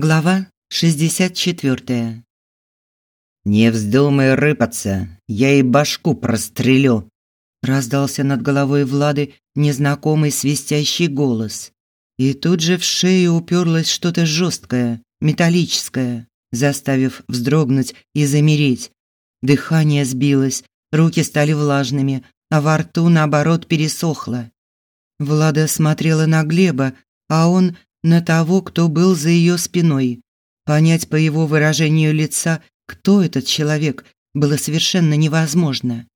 Глава 64. «Не вздумай рыпаться, я и башку прострелю!» Раздался над головой Влады незнакомый свистящий голос. И тут же в шею уперлось что-то жесткое, металлическое, заставив вздрогнуть и замереть. Дыхание сбилось, руки стали влажными, а во рту, наоборот, пересохло. Влада смотрела на Глеба, а он на того, кто был за ее спиной. Понять по его выражению лица, кто этот человек, было совершенно невозможно.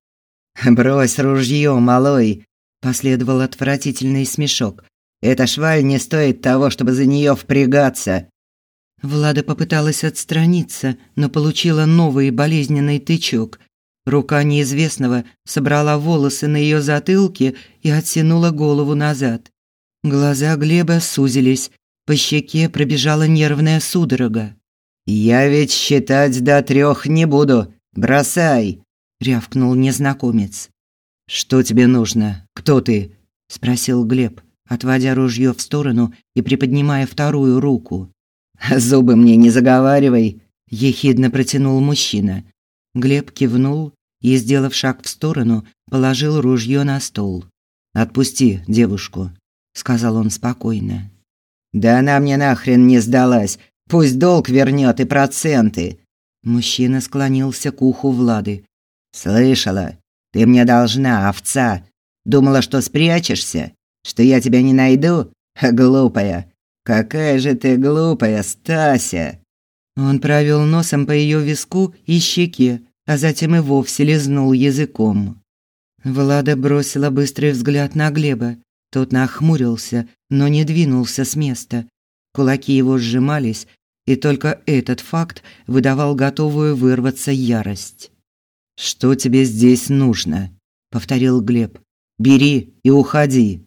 «Брось ружье, малой!» – последовал отвратительный смешок. «Эта шваль не стоит того, чтобы за нее впрягаться!» Влада попыталась отстраниться, но получила новый болезненный тычок. Рука неизвестного собрала волосы на ее затылке и оттянула голову назад. Глаза Глеба сузились, по щеке пробежала нервная судорога. «Я ведь считать до трех не буду. Бросай!» – рявкнул незнакомец. «Что тебе нужно? Кто ты?» – спросил Глеб, отводя ружье в сторону и приподнимая вторую руку. «Зубы мне не заговаривай!» – ехидно протянул мужчина. Глеб кивнул и, сделав шаг в сторону, положил ружье на стол. «Отпусти девушку», сказал он спокойно. Да она мне нахрен не сдалась. Пусть долг вернет и проценты. Мужчина склонился к уху Влады. Слышала? Ты мне должна, овца. Думала, что спрячешься, что я тебя не найду? Глупая. Какая же ты глупая, Стася. Он провел носом по ее виску и щеке, а затем и вовсе лизнул языком. Влада бросила быстрый взгляд на Глеба, тот нахмурился, но не двинулся с места. Кулаки его сжимались, и только этот факт выдавал готовую вырваться ярость. «Что тебе здесь нужно?» – повторил Глеб. «Бери и уходи».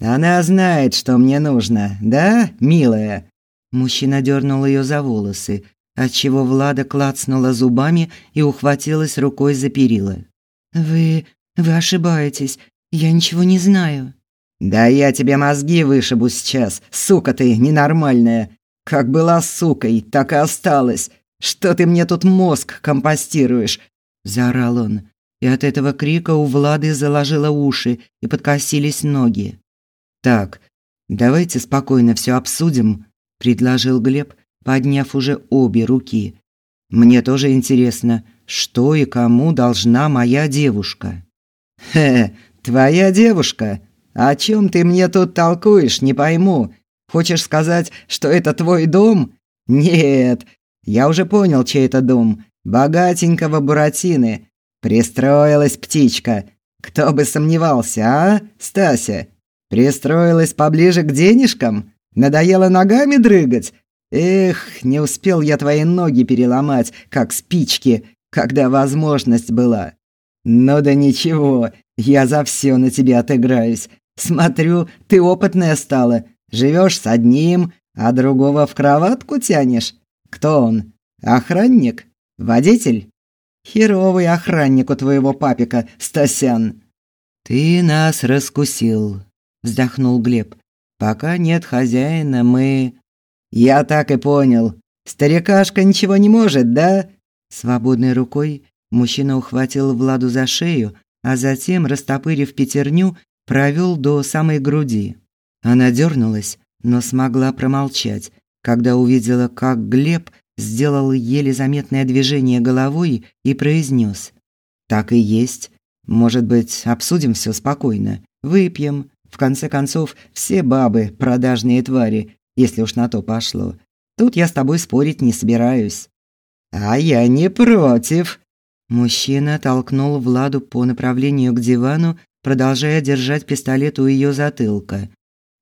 «Она знает, что мне нужно, да, милая?» Мужчина дернул ее за волосы, отчего Влада клацнула зубами и ухватилась рукой за перила. «Вы... вы ошибаетесь. Я ничего не знаю». Да я тебе мозги вышибу сейчас, сука ты ненормальная. Как была сукой, так и осталась. Что ты мне тут мозг компостируешь? заорал он. И от этого крика у Влады заложило уши и подкосились ноги. Так, давайте спокойно все обсудим, предложил Глеб, подняв уже обе руки. Мне тоже интересно, что и кому должна моя девушка. Хе, твоя девушка, о чем ты мне тут толкуешь, не пойму. Хочешь сказать, что это твой дом? Нет, я уже понял, чей это дом. Богатенького Буратины. Пристроилась птичка. Кто бы сомневался, а, Стася? Пристроилась поближе к денежкам? Надоело ногами дрыгать? Эх, не успел я твои ноги переломать, как спички, когда возможность была. Ну да ничего, я за все на тебе отыграюсь. Смотрю, ты опытная стала. Живешь с одним, а другого в кроватку тянешь. Кто он? Охранник? Водитель? Херовый охранник у твоего папика, Стасян. Ты нас раскусил, вздохнул Глеб. Пока нет хозяина, мы Я так и понял. Старикашка ничего не может, да? Свободной рукой мужчина ухватил Владу за шею, а затем, растопырив пятерню, провел до самой груди. Она дернулась, но смогла промолчать, когда увидела, как Глеб сделал еле заметное движение головой и произнес: "Так и есть. Может быть, обсудим все спокойно. Выпьем. В конце концов, все бабы продажные твари, если уж на то пошло. Тут я с тобой спорить не собираюсь". "А я не против", Мужчина толкнул Владу по направлению к дивану продолжая держать пистолет у ее затылка.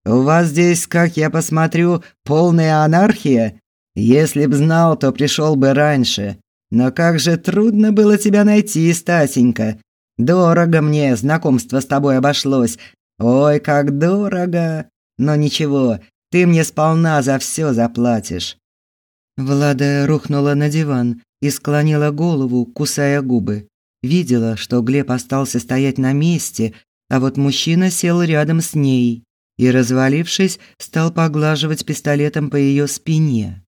«У вас здесь, как я посмотрю, полная анархия? Если б знал, то пришел бы раньше. Но как же трудно было тебя найти, Стасенька. Дорого мне знакомство с тобой обошлось. Ой, как дорого. Но ничего, ты мне сполна за все заплатишь». Влада рухнула на диван и склонила голову, кусая губы. Видела, что Глеб остался стоять на месте, а вот мужчина сел рядом с ней и, развалившись, стал поглаживать пистолетом по ее спине.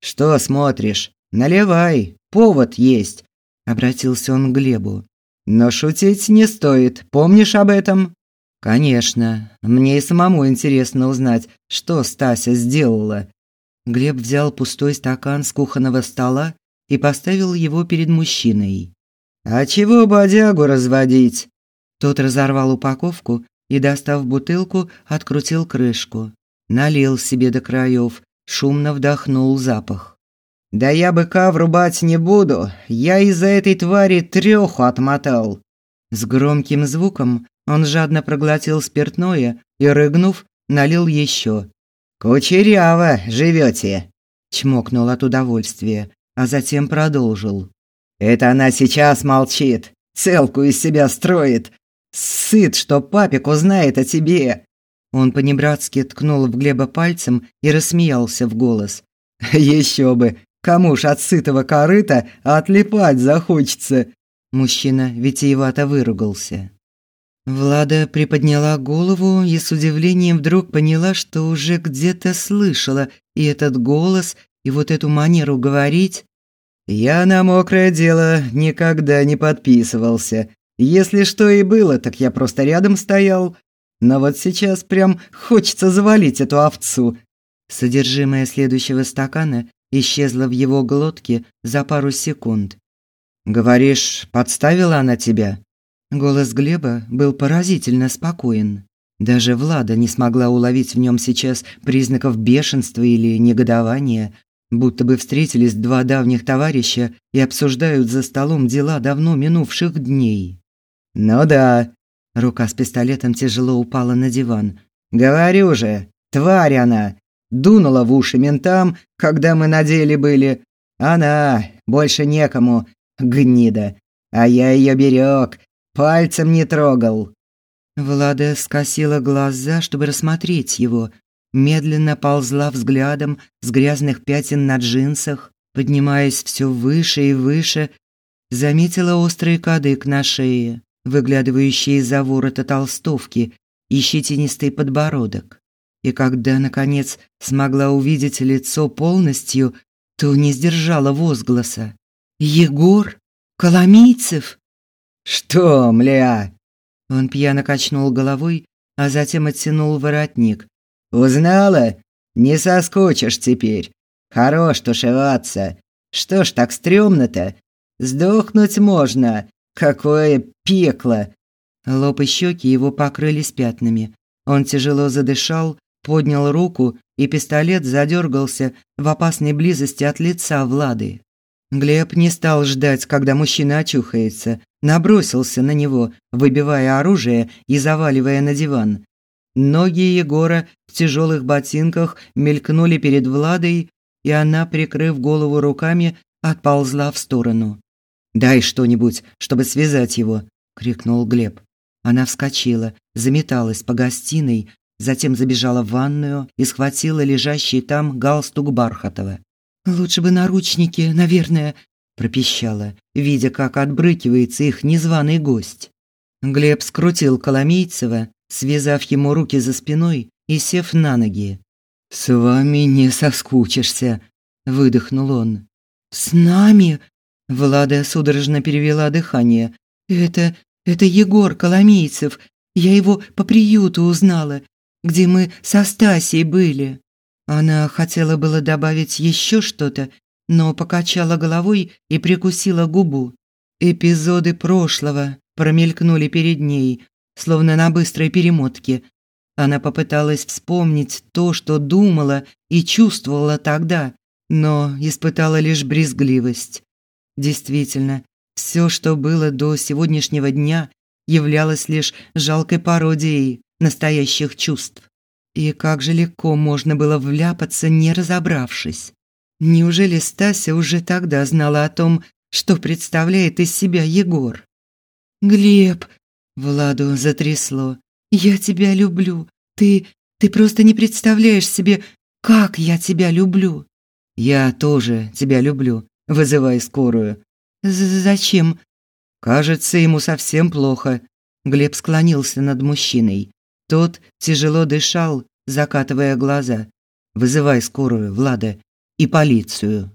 Что смотришь? Наливай, повод есть, обратился он к Глебу. Но шутить не стоит. Помнишь об этом? Конечно. Мне и самому интересно узнать, что Стася сделала. Глеб взял пустой стакан с кухонного стола и поставил его перед мужчиной. А чего бодягу разводить? Тот разорвал упаковку и, достав бутылку, открутил крышку. Налил себе до краев, шумно вдохнул запах. Да я быка врубать не буду. Я из-за этой твари трёху отмотал. С громким звуком он жадно проглотил спиртное и, рыгнув, налил еще. «Кучеряво живете!» чмокнул от удовольствия, а затем продолжил. «Это она сейчас молчит, целку из себя строит. Сыт, что папик узнает о тебе!» Он понебратски ткнул в Глеба пальцем и рассмеялся в голос. «Еще бы! Кому ж от сытого корыта отлипать захочется?» Мужчина витиевато выругался. Влада приподняла голову и с удивлением вдруг поняла, что уже где-то слышала и этот голос, и вот эту манеру говорить. «Я на мокрое дело никогда не подписывался. Если что и было, так я просто рядом стоял. Но вот сейчас прям хочется завалить эту овцу». Содержимое следующего стакана исчезло в его глотке за пару секунд. «Говоришь, подставила она тебя?» Голос Глеба был поразительно спокоен. Даже Влада не смогла уловить в нем сейчас признаков бешенства или негодования, будто бы встретились два давних товарища и обсуждают за столом дела давно минувших дней. «Ну да». Рука с пистолетом тяжело упала на диван. «Говорю же, тварь она. Дунула в уши ментам, когда мы на деле были. Она, больше некому, гнида. А я ее берег, Пальцем не трогал. Влада скосила глаза, чтобы рассмотреть его, медленно ползла взглядом с грязных пятен на джинсах, поднимаясь все выше и выше, заметила острый кадык на шее, выглядывающий из-за ворота толстовки, и щетинистый подбородок. И когда наконец смогла увидеть лицо полностью, то не сдержала возгласа: "Егор Коломийцев!" Что, мля? Он пьяно качнул головой, а затем оттянул воротник. Узнала? Не соскучишь теперь. Хорош тушеваться. Что ж так стрёмно-то? Сдохнуть можно. Какое пекло. Лоб и щеки его покрылись пятнами. Он тяжело задышал, поднял руку, и пистолет задергался в опасной близости от лица Влады. Глеб не стал ждать, когда мужчина очухается, набросился на него, выбивая оружие и заваливая на диван. Ноги Егора в тяжелых ботинках мелькнули перед Владой, и она, прикрыв голову руками, отползла в сторону. «Дай что-нибудь, чтобы связать его!» – крикнул Глеб. Она вскочила, заметалась по гостиной, затем забежала в ванную и схватила лежащий там галстук Бархатова. Лучше бы наручники, наверное, пропищала, видя, как отбрыкивается их незваный гость. Глеб скрутил Коломейцева, связав ему руки за спиной и сев на ноги. С вами не соскучишься, выдохнул он. С нами? Влада судорожно перевела дыхание. Это это Егор Коломейцев. Я его по приюту узнала, где мы со Стасей были. Она хотела было добавить еще что-то, но покачала головой и прикусила губу. Эпизоды прошлого промелькнули перед ней, словно на быстрой перемотке. Она попыталась вспомнить то, что думала и чувствовала тогда, но испытала лишь брезгливость. Действительно, все, что было до сегодняшнего дня, являлось лишь жалкой пародией настоящих чувств. И как же легко можно было вляпаться, не разобравшись. Неужели Стася уже тогда знала о том, что представляет из себя Егор? Глеб, Владу затрясло. Я тебя люблю. Ты ты просто не представляешь себе, как я тебя люблю. Я тоже тебя люблю. Вызывай скорую. З Зачем? Кажется, ему совсем плохо. Глеб склонился над мужчиной. Тот тяжело дышал, закатывая глаза. «Вызывай скорую, Влада. и полицию.